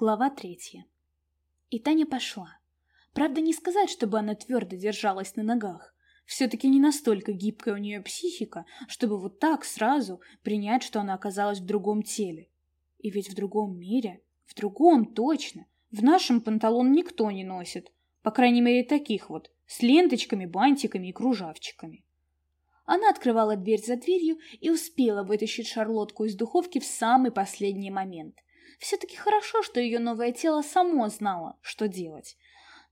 Глава третья. И Таня пошла. Правда, не сказать, чтобы она твердо держалась на ногах. Все-таки не настолько гибкая у нее психика, чтобы вот так сразу принять, что она оказалась в другом теле. И ведь в другом мире, в другом точно, в нашем панталон никто не носит. По крайней мере, таких вот, с ленточками, бантиками и кружавчиками. Она открывала дверь за дверью и успела вытащить шарлотку из духовки в самый последний момент – все-таки хорошо, что ее новое тело само знало, что делать.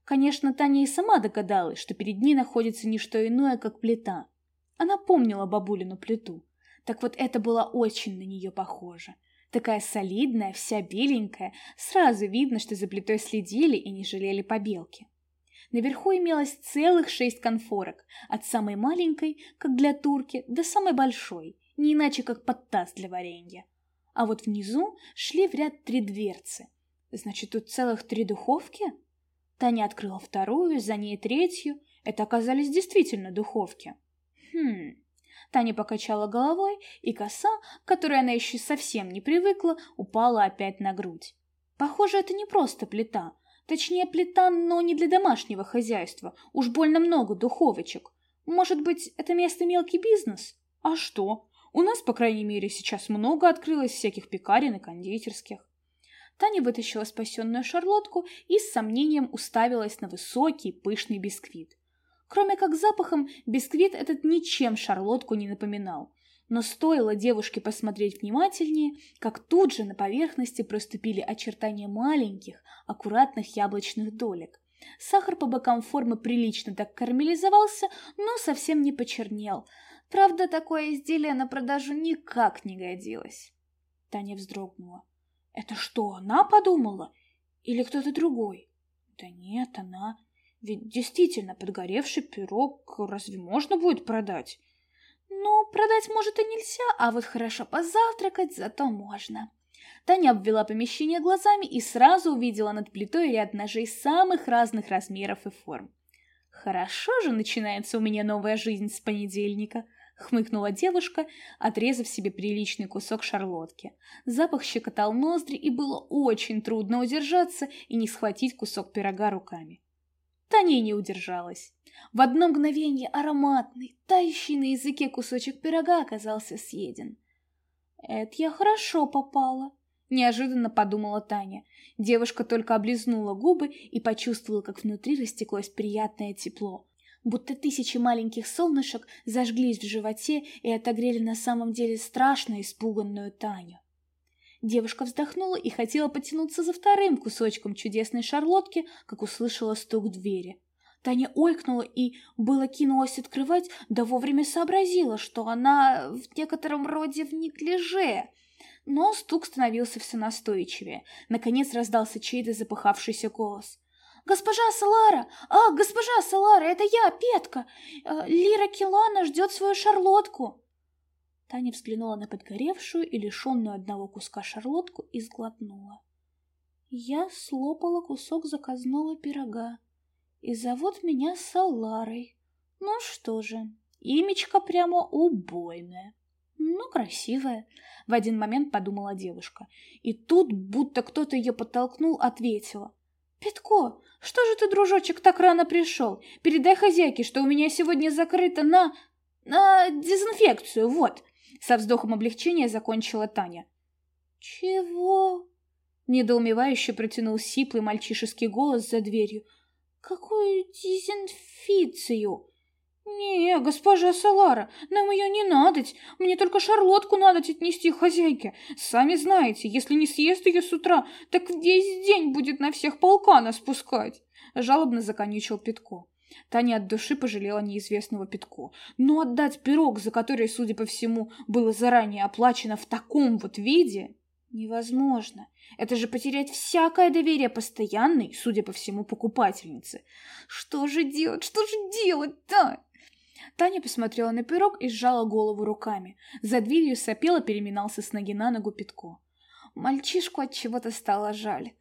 Конечно, Таня и сама догадалась, что перед ней находится не что иное, как плита. Она помнила бабулину плиту. Так вот это было очень на нее похоже. Такая солидная, вся беленькая, сразу видно, что за плитой следили и не жалели побелки. Наверху имелось целых шесть конфорок, от самой маленькой, как для турки, до самой большой, не иначе как под таз для варенья а вот внизу шли в ряд три дверцы. Значит, тут целых три духовки? Таня открыла вторую, за ней третью. Это оказались действительно духовки. Хм... Таня покачала головой, и коса, к которой она еще совсем не привыкла, упала опять на грудь. Похоже, это не просто плита. Точнее, плита, но не для домашнего хозяйства. Уж больно много духовочек. Может быть, это место мелкий бизнес? А что? У нас, по крайней мере, сейчас много открылось всяких пекарен и кондитерских. Таня вытащила спасенную шарлотку и с сомнением уставилась на высокий, пышный бисквит. Кроме как запахом, бисквит этот ничем шарлотку не напоминал. Но стоило девушке посмотреть внимательнее, как тут же на поверхности проступили очертания маленьких, аккуратных яблочных долек. Сахар по бокам формы прилично так карамелизовался, но совсем не почернел, Правда, такое изделие на продажу никак не годилось. Таня вздрогнула. Это что, она подумала? Или кто-то другой? Да нет, она. Ведь действительно, подгоревший пирог разве можно будет продать? Ну, продать, может, и нельзя, а вот хорошо позавтракать зато можно. Таня обвела помещение глазами и сразу увидела над плитой ряд ножей самых разных размеров и форм. Хорошо же начинается у меня новая жизнь с понедельника. — хмыкнула девушка, отрезав себе приличный кусок шарлотки. Запах щекотал ноздри, и было очень трудно удержаться и не схватить кусок пирога руками. Таня не удержалась. В одно мгновение ароматный, тающий на языке кусочек пирога оказался съеден. «Это я хорошо попала», — неожиданно подумала Таня. Девушка только облизнула губы и почувствовала, как внутри растеклось приятное тепло будто тысячи маленьких солнышек зажглись в животе и отогрели на самом деле страшно испуганную Таню. Девушка вздохнула и хотела потянуться за вторым кусочком чудесной шарлотки, как услышала стук в двери. Таня ойкнула и было кинулась открывать, да вовремя сообразила, что она в некотором роде в неглиже. Но стук становился все настойчивее. Наконец раздался чей-то запыхавшийся голос. «Госпожа Салара! А, госпожа Салара, это я, Петка! Э, Лира Килана ждет свою шарлотку!» Таня взглянула на подгоревшую и лишенную одного куска шарлотку и сглотнула. «Я слопала кусок заказного пирога, и зовут меня Саларой. Ну что же, имечко прямо убойное. Ну, красивое!» — в один момент подумала девушка. И тут, будто кто-то ее подтолкнул, ответила. «Петко, что же ты, дружочек, так рано пришел? Передай хозяйке, что у меня сегодня закрыто на... на дезинфекцию, вот!» Со вздохом облегчения закончила Таня. «Чего?» Недоумевающе протянул сиплый мальчишеский голос за дверью. «Какую дезинфицию?» «Не, госпожа Салара, нам ее не надоть. Мне только шарлотку надо отнести хозяйке. Сами знаете, если не съест ее с утра, так весь день будет на всех полкана спускать». Жалобно законючил Петко. Таня от души пожалела неизвестного Петко. Но отдать пирог, за который, судя по всему, было заранее оплачено в таком вот виде, невозможно. Это же потерять всякое доверие постоянной, судя по всему, покупательницы. Что же делать? Что же делать-то? Таня посмотрела на пирог и сжала голову руками. За дверью сопела, переминался с ноги на ногу Петко. Мальчишку от чего-то стало жаль.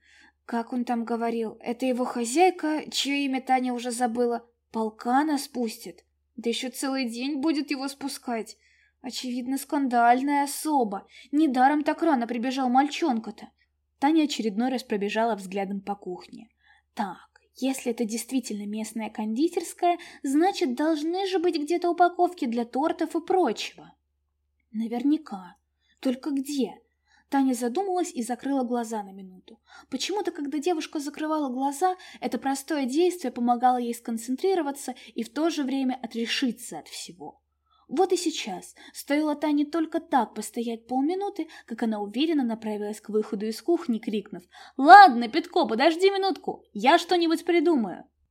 Как он там говорил, это его хозяйка, чье имя Таня уже забыла, полкана спустит. Да еще целый день будет его спускать. Очевидно, скандальная особа. Недаром так рано прибежал мальчонка-то. Таня очередной раз пробежала взглядом по кухне. Так, если это действительно местная кондитерская, значит, должны же быть где-то упаковки для тортов и прочего. Наверняка. Только где? Таня задумалась и закрыла глаза на минуту. Почему-то, когда девушка закрывала глаза, это простое действие помогало ей сконцентрироваться и в то же время отрешиться от всего. Вот и сейчас, стоило Тане только так постоять полминуты, как она уверенно направилась к выходу из кухни, крикнув «Ладно, Петко, подожди минутку, я что-нибудь придумаю!»